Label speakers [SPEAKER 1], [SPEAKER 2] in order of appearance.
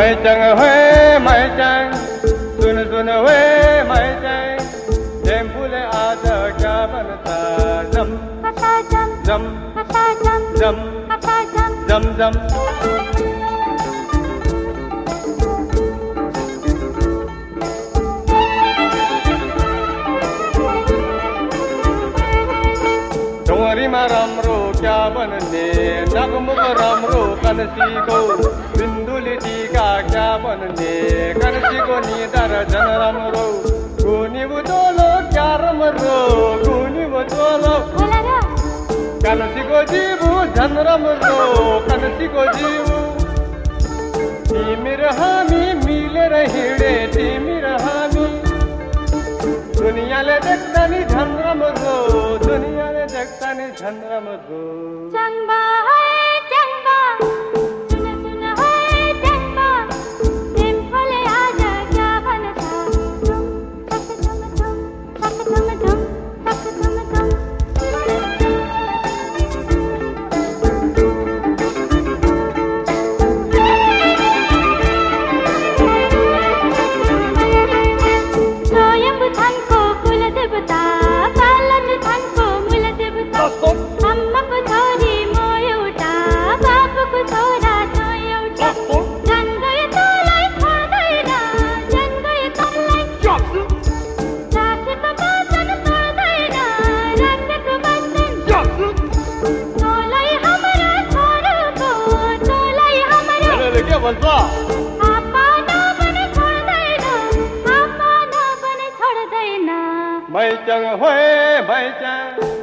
[SPEAKER 1] mày chẳng huế mày chẳng sun sun huế mày chẳng đêm phu bule a da kya banta dam dam dam dam dam dam dam क्या बन्ने नगमुख राम्रो कनसीको सिन्धुली टिका क्या बन्ने? कनसीको निधार झन राम्रो गुनी बुझोलो क्या राम्रो गुनी बुझोलो कनसीको जिउ झन राम्रो कनसीको जिउ तिमी र हामी मिलेर हिँडे 장만을 장가를 장가를 장만 हाम्रा के भन्छ आपा